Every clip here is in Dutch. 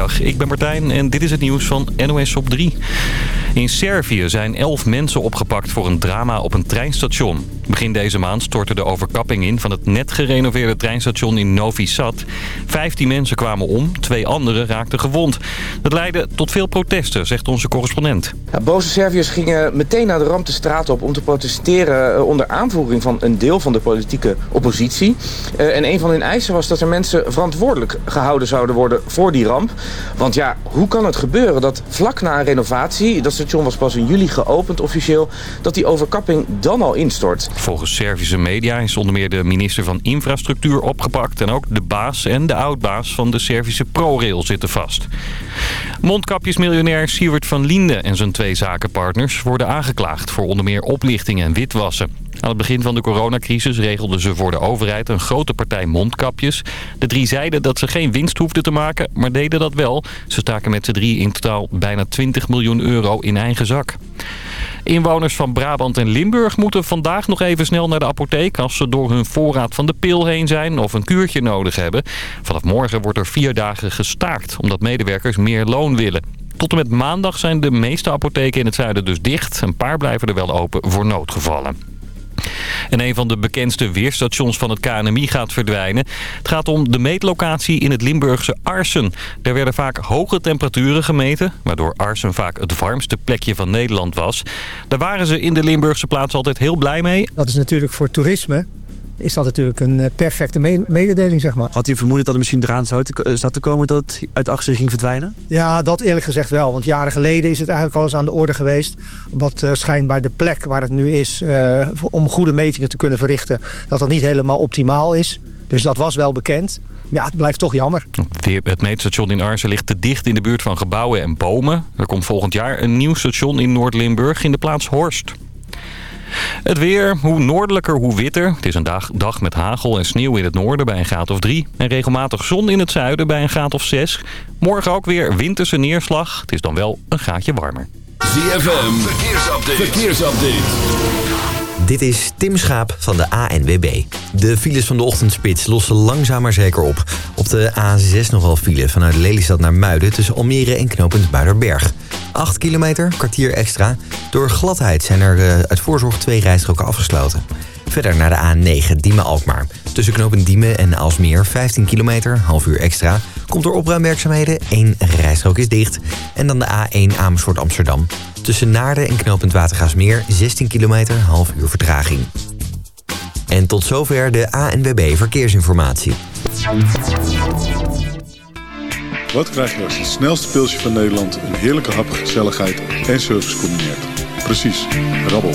Ik ben Martijn en dit is het nieuws van NOS op 3. In Servië zijn elf mensen opgepakt voor een drama op een treinstation. Begin deze maand stortte de overkapping in van het net gerenoveerde treinstation in Novi Sad. Vijftien mensen kwamen om, twee anderen raakten gewond. Dat leidde tot veel protesten, zegt onze correspondent. Boze Serviërs gingen meteen naar de ramp de straat op om te protesteren... Eh, onder aanvoering van een deel van de politieke oppositie. Uh, en een van hun eisen was dat er mensen verantwoordelijk gehouden zouden worden voor die ramp. Want ja, hoe kan het gebeuren dat vlak na een renovatie... dat station was pas in juli geopend officieel... dat die overkapping dan al instort? Volgens Servische media is onder meer de minister van Infrastructuur opgepakt... en ook de baas en de oudbaas van de Servische ProRail zitten vast. Mondkapjesmiljonair Siewert van Linde en zijn twee zakenpartners... worden aangeklaagd voor onder meer oplichting en witwassen. Aan het begin van de coronacrisis regelden ze voor de overheid een grote partij mondkapjes. De drie zeiden dat ze geen winst hoefden te maken, maar deden dat wel. Ze staken met z'n drie in totaal bijna 20 miljoen euro in eigen zak. Inwoners van Brabant en Limburg moeten vandaag nog even snel naar de apotheek... als ze door hun voorraad van de pil heen zijn of een kuurtje nodig hebben. Vanaf morgen wordt er vier dagen gestaakt, omdat medewerkers meer loon willen. Tot en met maandag zijn de meeste apotheken in het zuiden dus dicht. Een paar blijven er wel open voor noodgevallen. En een van de bekendste weerstations van het KNMI gaat verdwijnen. Het gaat om de meetlocatie in het Limburgse Arsen. Daar werden vaak hoge temperaturen gemeten, waardoor Arsen vaak het warmste plekje van Nederland was. Daar waren ze in de Limburgse plaats altijd heel blij mee. Dat is natuurlijk voor toerisme is dat natuurlijk een eh, perfecte mededeling, zeg maar. Had u vermoeden dat er misschien eraan zou te, zat te komen dat het uit achter ging verdwijnen? Ja, dat eerlijk gezegd wel. Want jaren geleden is het eigenlijk al eens aan de orde geweest. Wat uh, schijnbaar de plek waar het nu is, uh, om goede metingen te kunnen verrichten, dat dat niet helemaal optimaal is. Dus dat was wel bekend. Ja, het blijft toch jammer. Het meetstation in Arsen ligt te dicht in de buurt van gebouwen en bomen. Er komt volgend jaar een nieuw station in Noord-Limburg in de plaats Horst. Het weer, hoe noordelijker, hoe witter. Het is een dag, dag met hagel en sneeuw in het noorden bij een graad of 3. En regelmatig zon in het zuiden bij een graad of 6. Morgen ook weer winterse neerslag. Het is dan wel een graadje warmer. ZFM, verkeersupdate. verkeersupdate. Dit is Tim Schaap van de ANWB. De files van de ochtendspits lossen langzaam maar zeker op. Op de A6 nogal file vanuit Lelystad naar Muiden... tussen Almere en knooppunt Muiderberg. 8 kilometer, kwartier extra. Door gladheid zijn er uh, uit voorzorg twee rijstroken afgesloten. Verder naar de A9 Diemen-Alkmaar. Tussen knooppunt Diemen en Alsmeer 15 kilometer, half uur extra. Komt door opruimwerkzaamheden, één rijstrook is dicht. En dan de A1 Amersfoort-Amsterdam. Tussen Naarden en knooppunt Watergaasmeer 16 kilometer, half uur vertraging. En tot zover de ANWB Verkeersinformatie. Wat krijg je als het snelste pilsje van Nederland... een heerlijke hap, gezelligheid en service combineert? Precies, rabbel.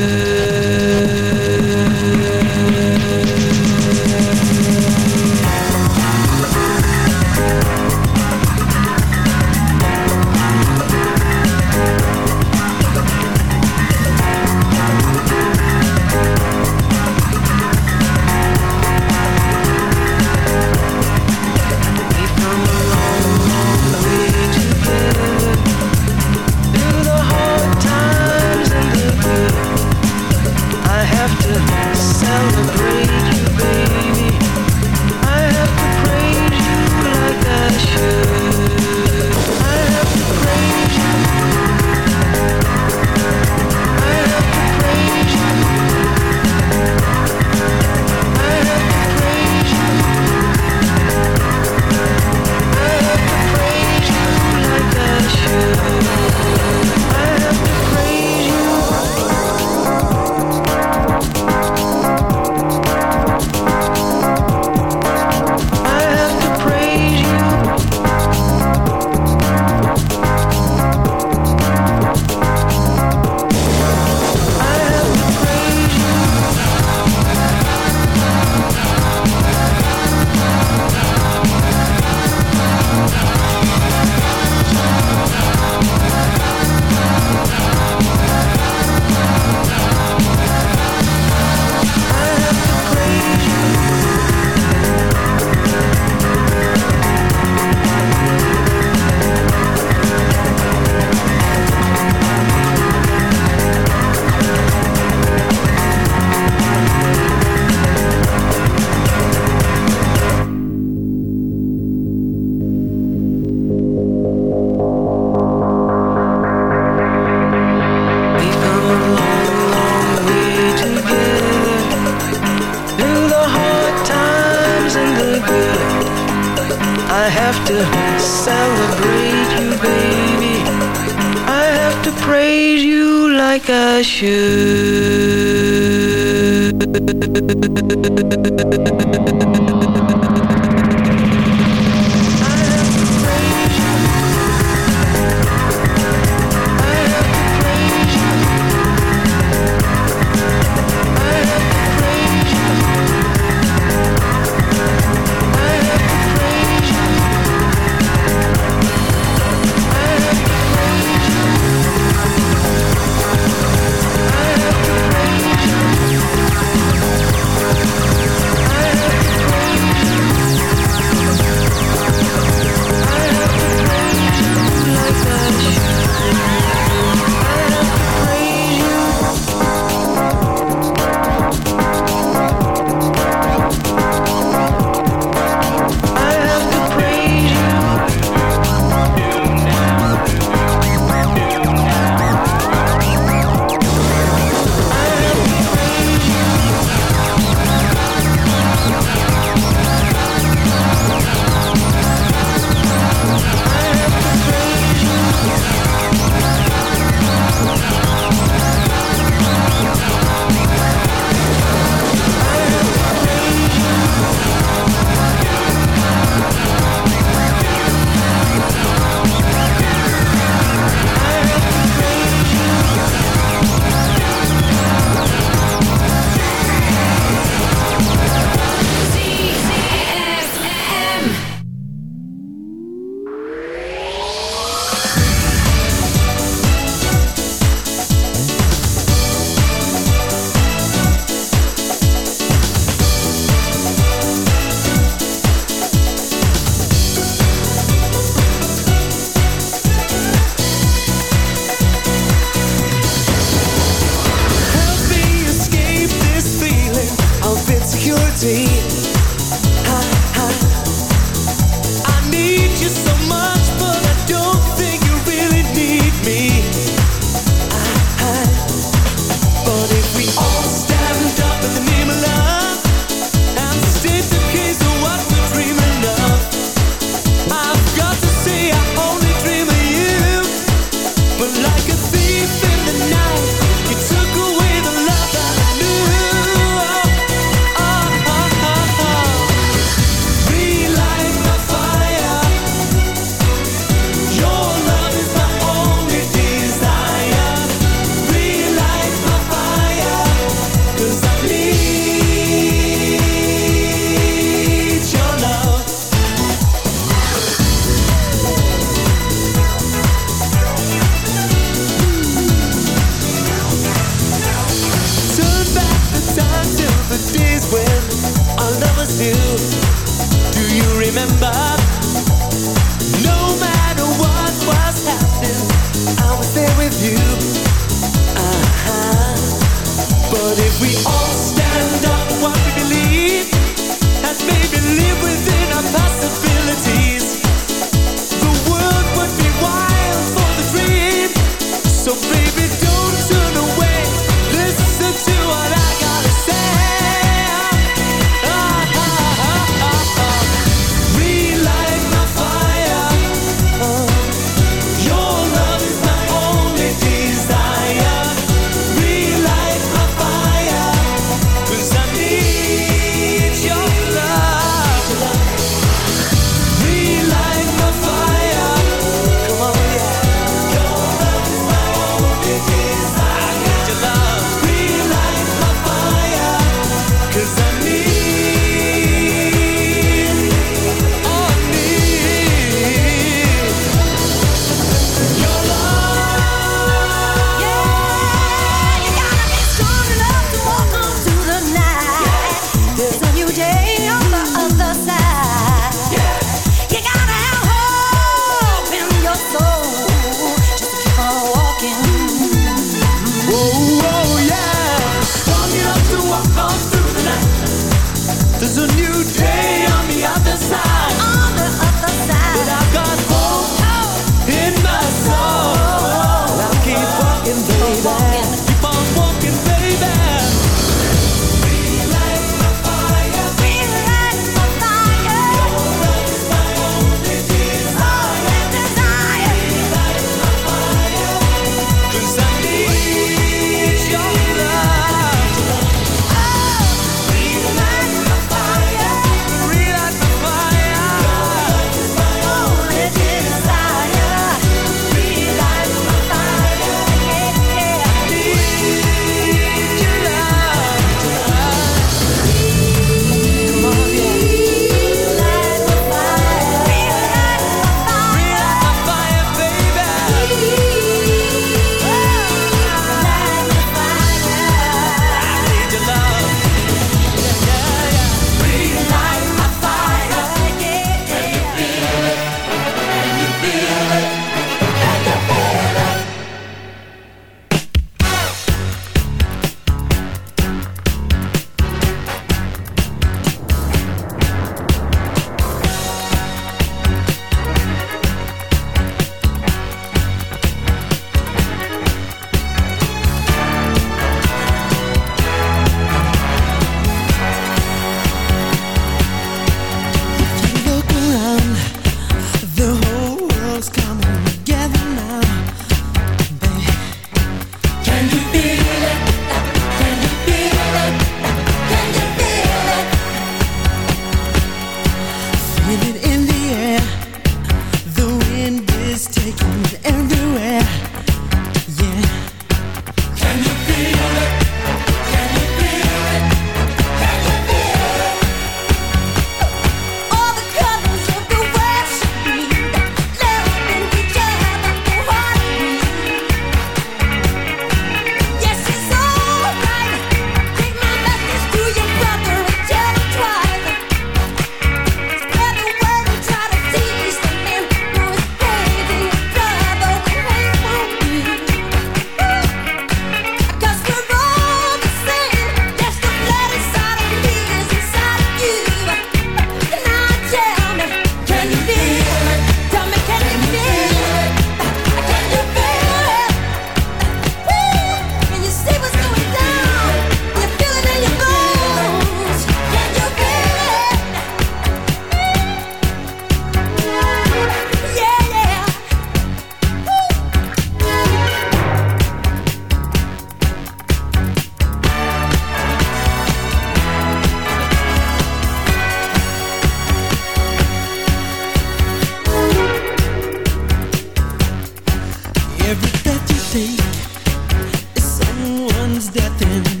Someone's death in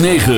9.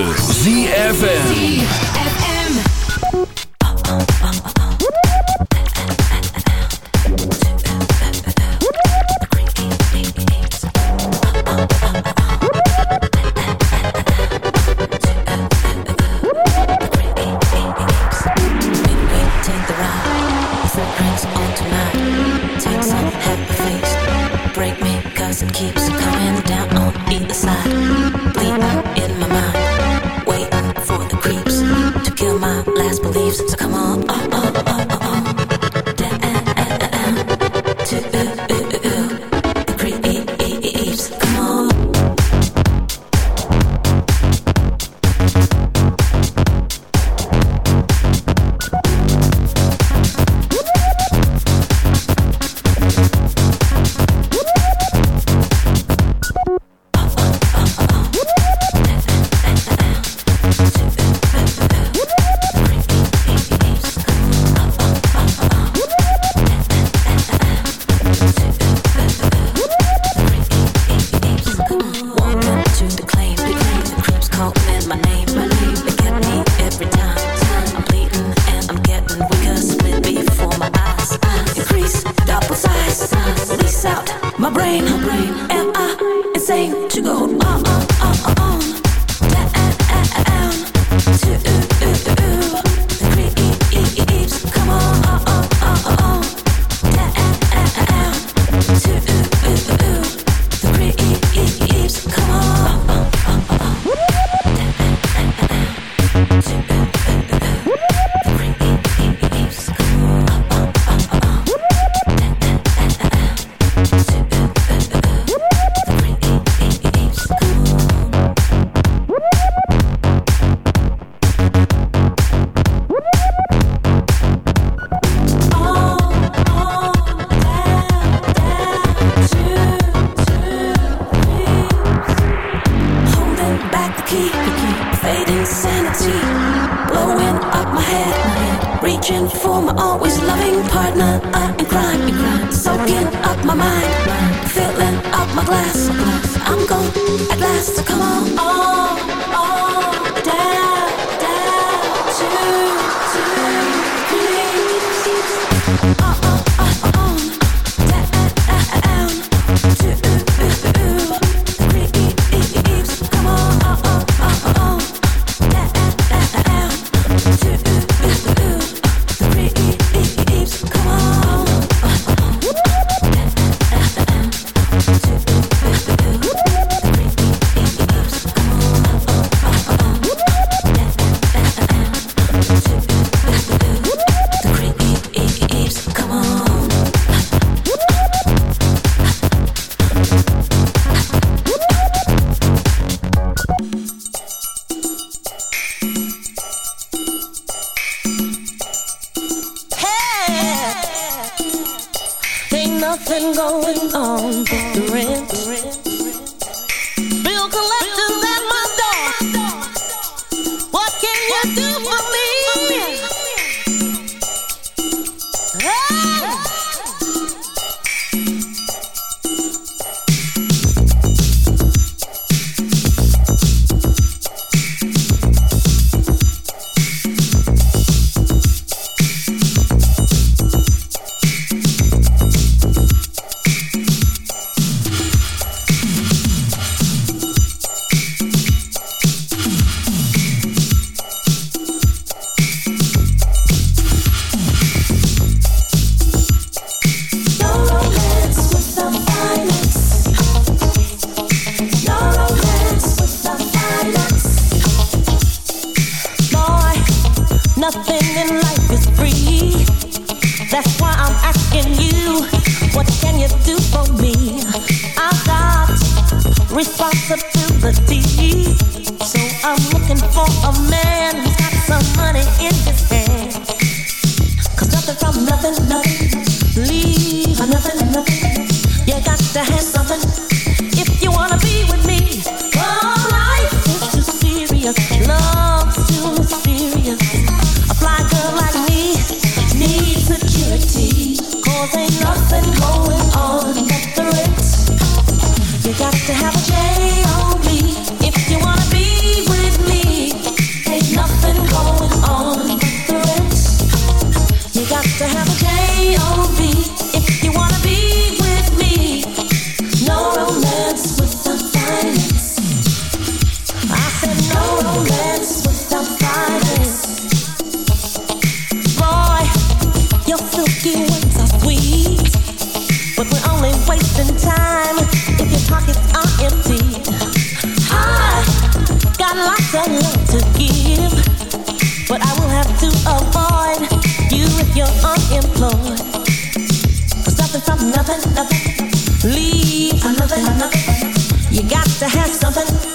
nothing.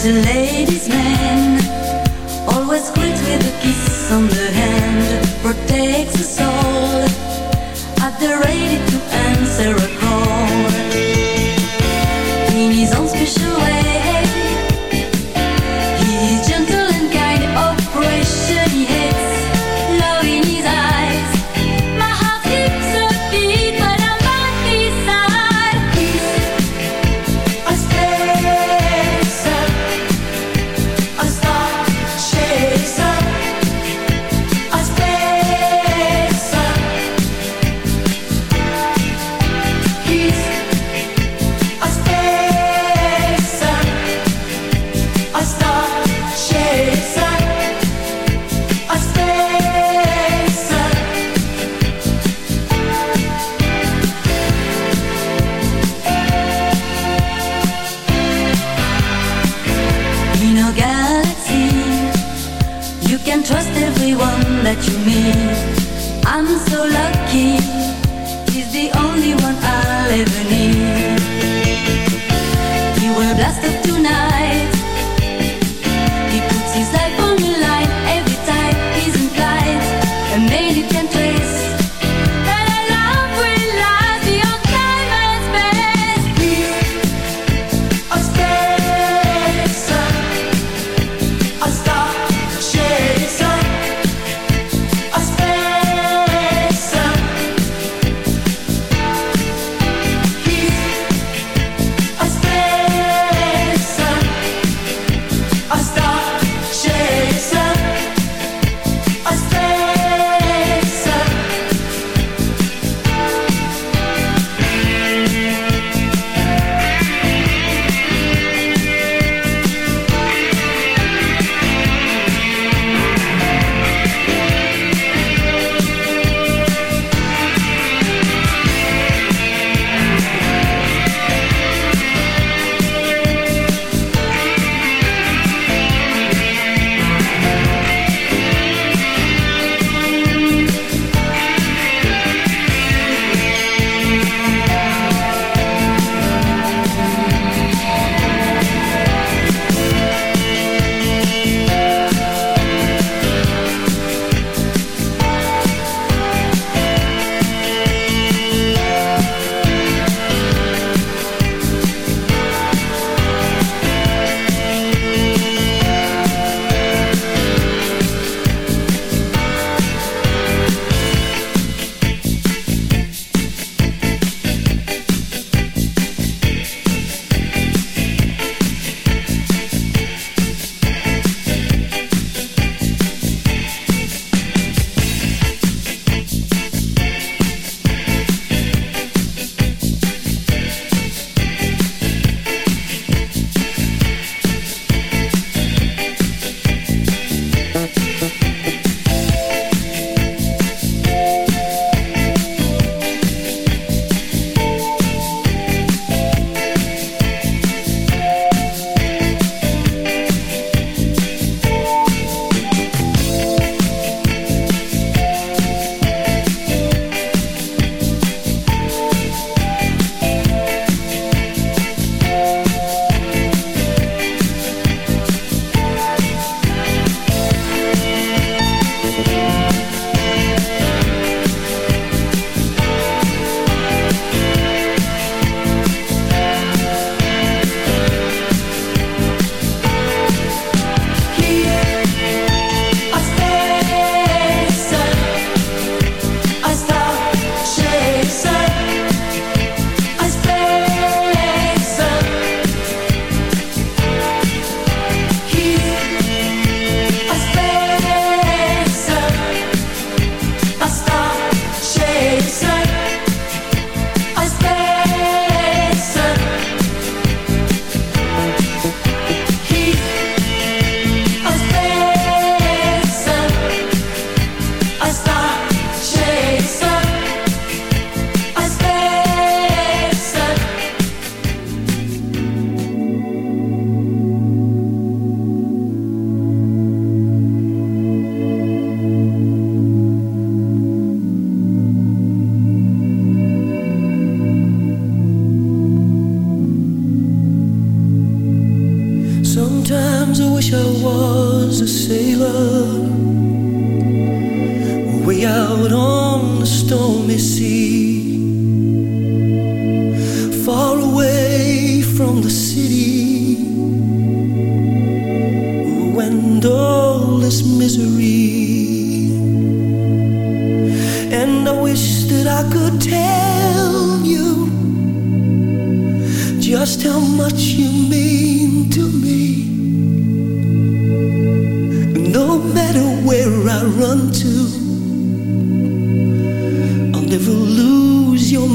He's a ladies' man, always greets with a kiss on the hand, protects us all, at the ready to answer a call. In his own special way.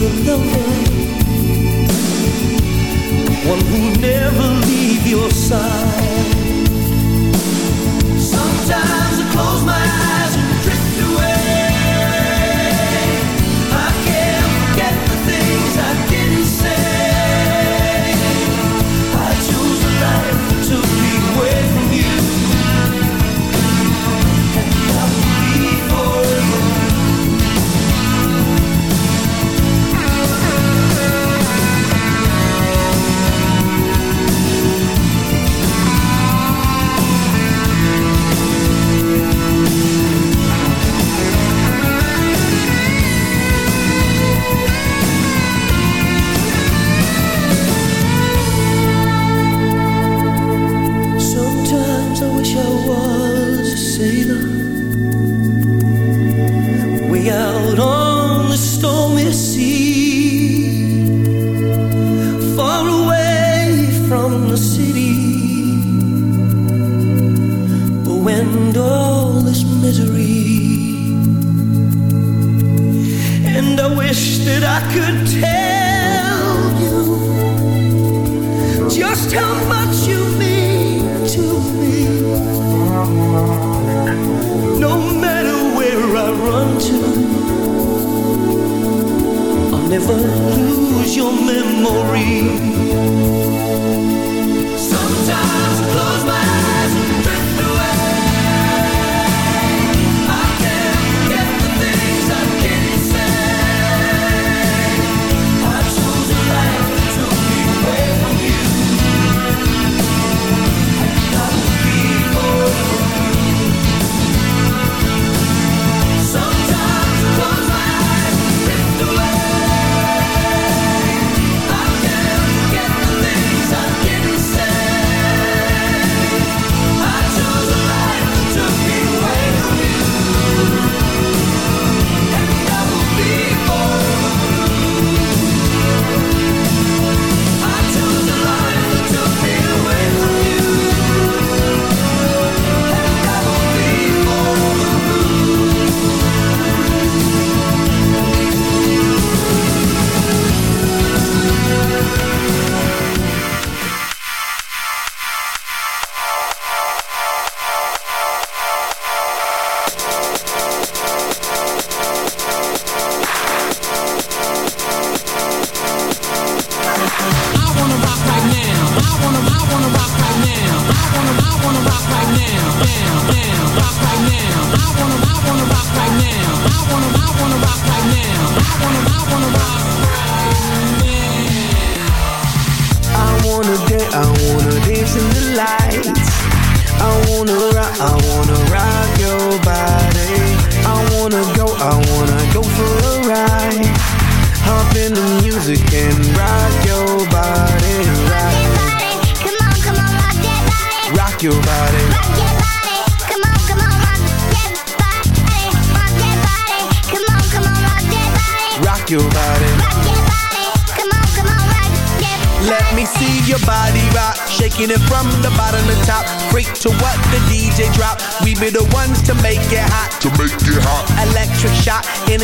of the world, one who never leave your side. Sometimes I close my eyes.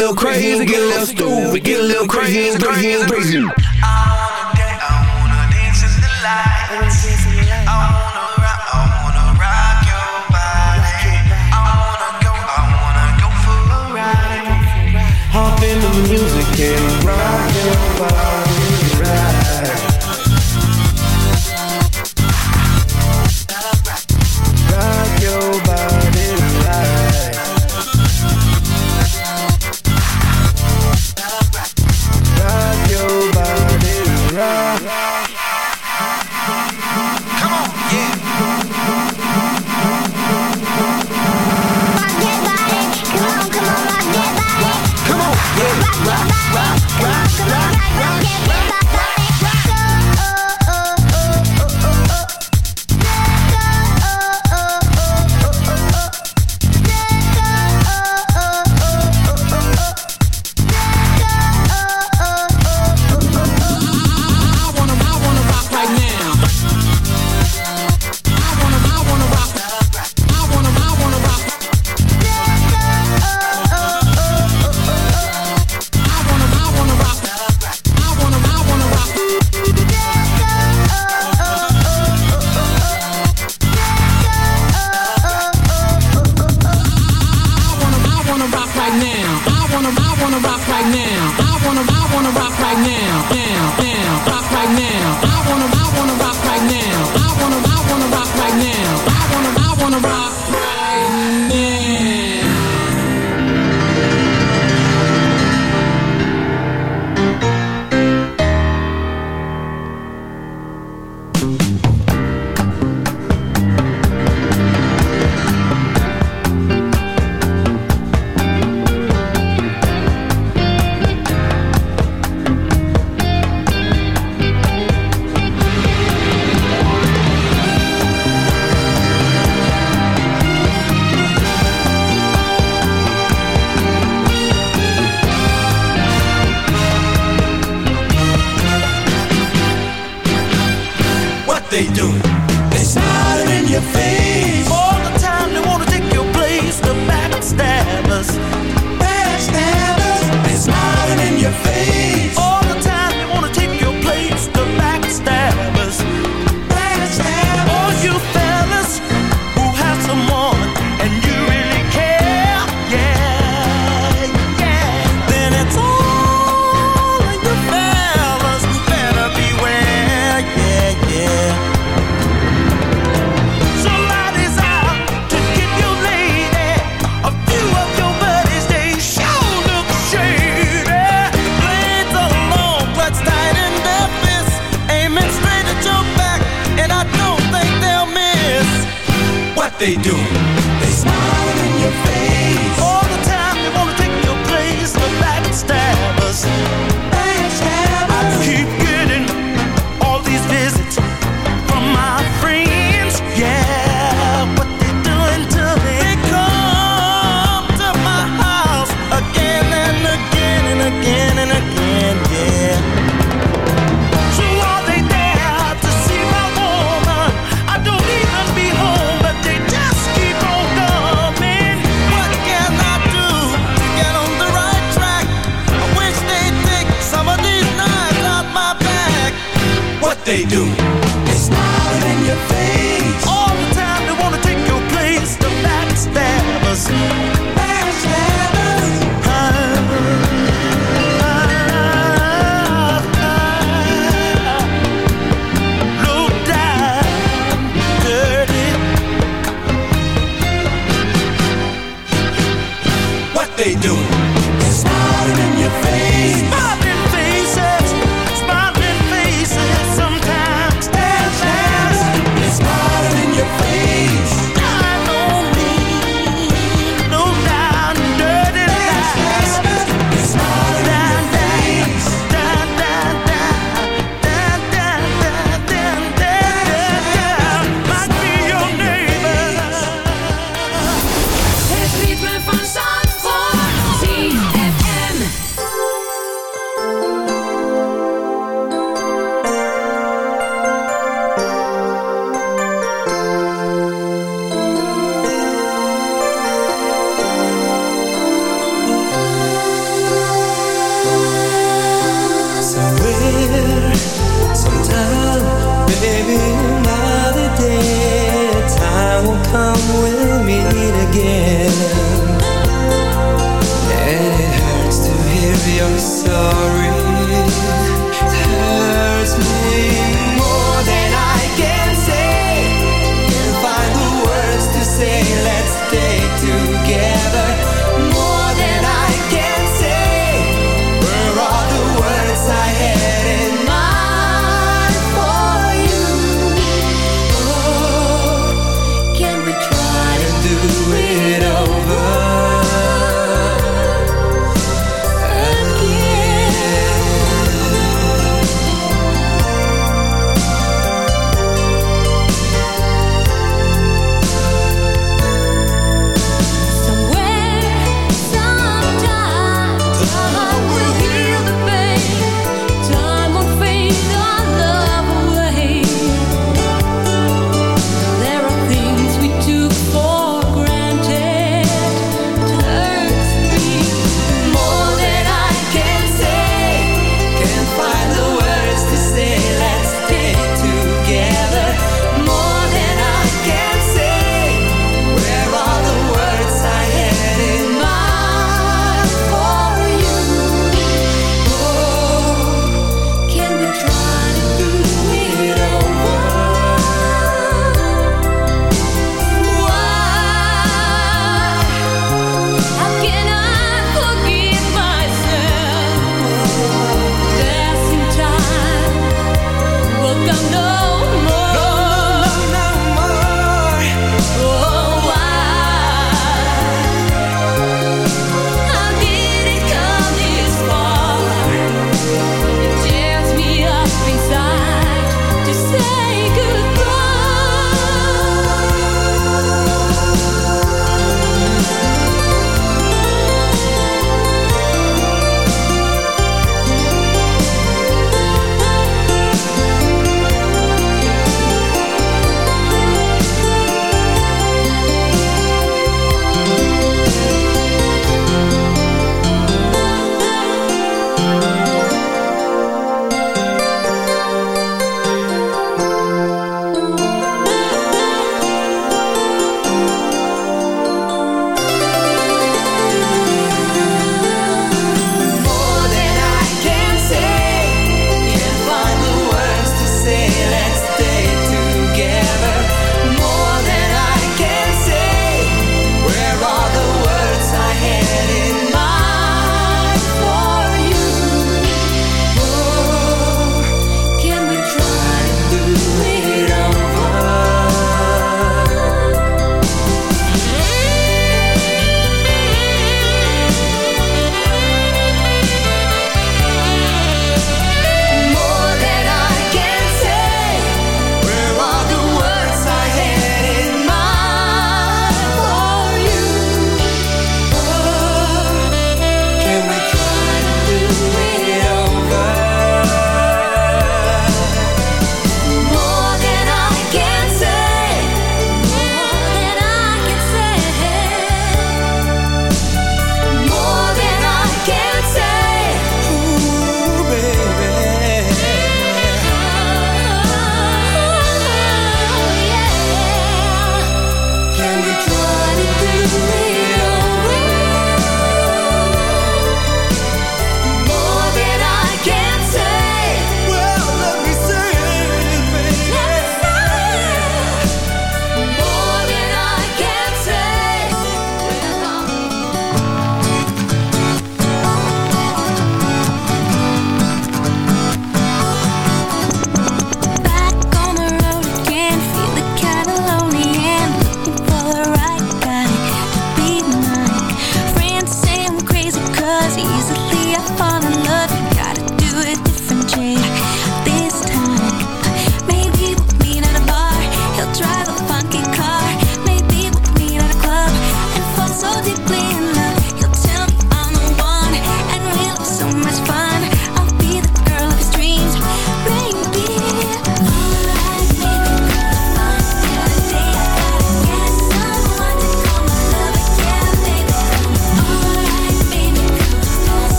little crazy, get a little stupid, get a little crazy, crazy, crazy. They do?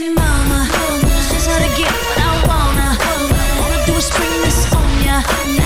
listen, mama. She's how to get what I wanna. All I do is bring this on ya.